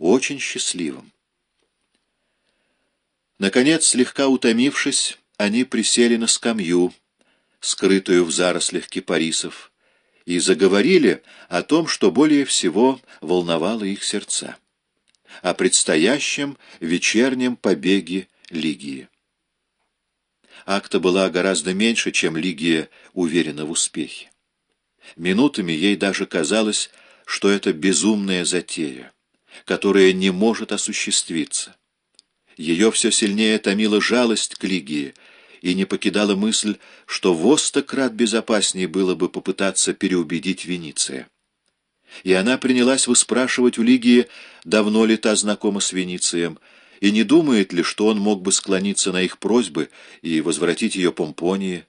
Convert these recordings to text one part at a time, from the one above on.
очень счастливым. Наконец, слегка утомившись, они присели на скамью, скрытую в зарослях кипарисов, и заговорили о том, что более всего волновало их сердца, о предстоящем вечернем побеге Лигии. Акта была гораздо меньше, чем Лигия уверена в успехе. Минутами ей даже казалось, что это безумная затея, которая не может осуществиться. Ее все сильнее томила жалость к Лигии, и не покидала мысль, что в крат безопаснее было бы попытаться переубедить Вениция. И она принялась выспрашивать у Лигии, давно ли та знакома с Веницием, и не думает ли, что он мог бы склониться на их просьбы и возвратить ее Помпонии.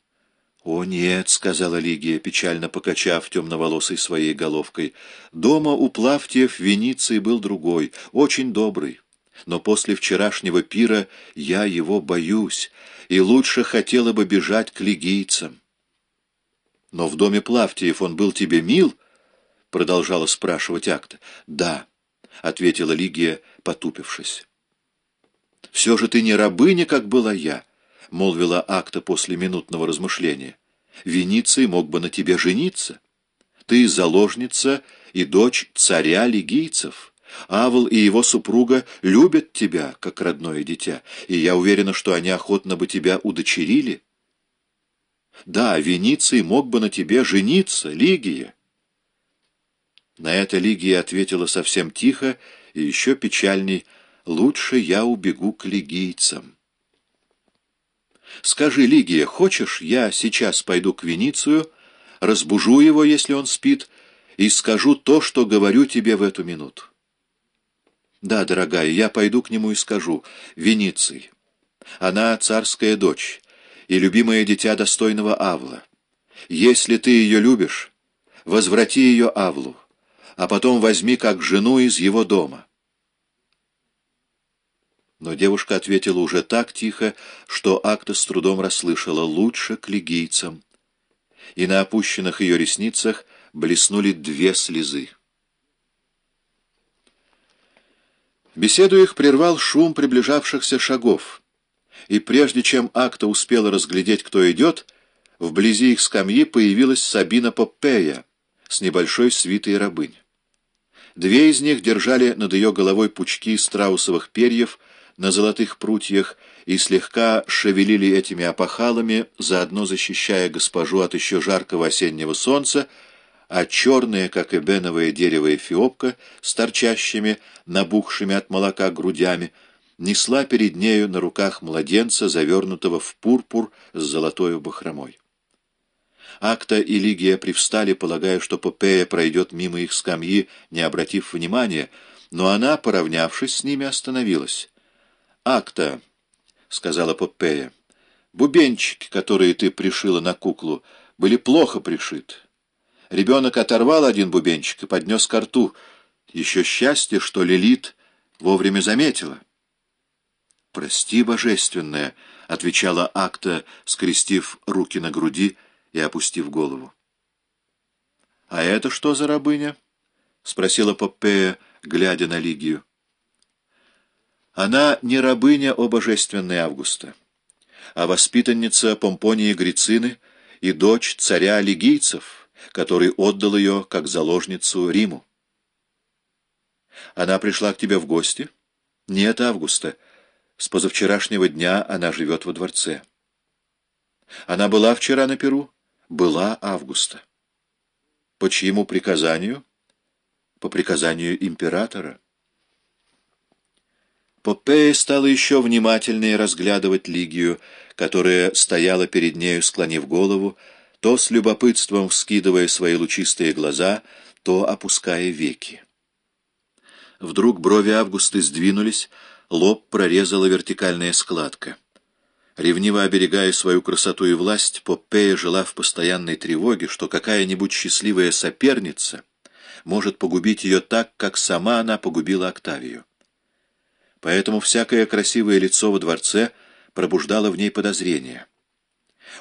«О, нет», — сказала Лигия, печально покачав темноволосой своей головкой, — «дома у Плавтиев Вениции был другой, очень добрый. Но после вчерашнего пира я его боюсь, и лучше хотела бы бежать к лигийцам». «Но в доме Плавтиев он был тебе мил?» — продолжала спрашивать Акта. «Да», — ответила Лигия, потупившись. «Все же ты не рабыня, как была я», — молвила Акта после минутного размышления. «Вениций мог бы на тебе жениться. Ты заложница и дочь царя лигийцев. Авл и его супруга любят тебя, как родное дитя, и я уверена, что они охотно бы тебя удочерили. Да, Вениций мог бы на тебе жениться, Лигия». На это Лигия ответила совсем тихо и еще печальней — лучше я убегу к лигийцам. Скажи, Лигия, хочешь, я сейчас пойду к Веницию, разбужу его, если он спит, и скажу то, что говорю тебе в эту минуту? Да, дорогая, я пойду к нему и скажу. Вениций. Она царская дочь и любимое дитя достойного Авла. Если ты ее любишь, возврати ее Авлу, а потом возьми как жену из его дома. Но девушка ответила уже так тихо, что Акта с трудом расслышала «лучше к лигийцам». И на опущенных ее ресницах блеснули две слезы. Беседу их прервал шум приближавшихся шагов, и прежде чем Акта успела разглядеть, кто идет, вблизи их скамьи появилась Сабина Поппея с небольшой свитой рабынь. Две из них держали над ее головой пучки страусовых перьев, на золотых прутьях и слегка шевелили этими опахалами, заодно защищая госпожу от еще жаркого осеннего солнца, а черная, как эбеновое дерево эфиопка, с торчащими, набухшими от молока грудями, несла перед нею на руках младенца, завернутого в пурпур с золотой бахромой. Акта и Лигия привстали, полагая, что Попея пройдет мимо их скамьи, не обратив внимания, но она, поравнявшись с ними, остановилась. «Акта», — сказала Поппея, — «бубенчики, которые ты пришила на куклу, были плохо пришиты. Ребенок оторвал один бубенчик и поднес ко рту. Еще счастье, что Лилит вовремя заметила». «Прости, божественная», — отвечала Акта, скрестив руки на груди и опустив голову. «А это что за рабыня?» — спросила Поппея, глядя на Лигию. Она не рабыня, о божественной Августа, а воспитанница Помпонии Грицины и дочь царя лигийцев, который отдал ее как заложницу Риму. Она пришла к тебе в гости? Нет, Августа. С позавчерашнего дня она живет во дворце. Она была вчера на Перу? Была Августа. По чьему приказанию? По приказанию императора. Попея стала еще внимательнее разглядывать Лигию, которая стояла перед нею, склонив голову, то с любопытством вскидывая свои лучистые глаза, то опуская веки. Вдруг брови Августы сдвинулись, лоб прорезала вертикальная складка. Ревниво оберегая свою красоту и власть, Попея жила в постоянной тревоге, что какая-нибудь счастливая соперница может погубить ее так, как сама она погубила Октавию. Поэтому всякое красивое лицо во дворце пробуждало в ней подозрение.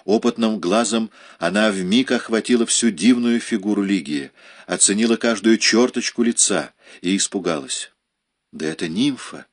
Опытным глазом она вмиг охватила всю дивную фигуру Лигии, оценила каждую черточку лица и испугалась. Да это нимфа.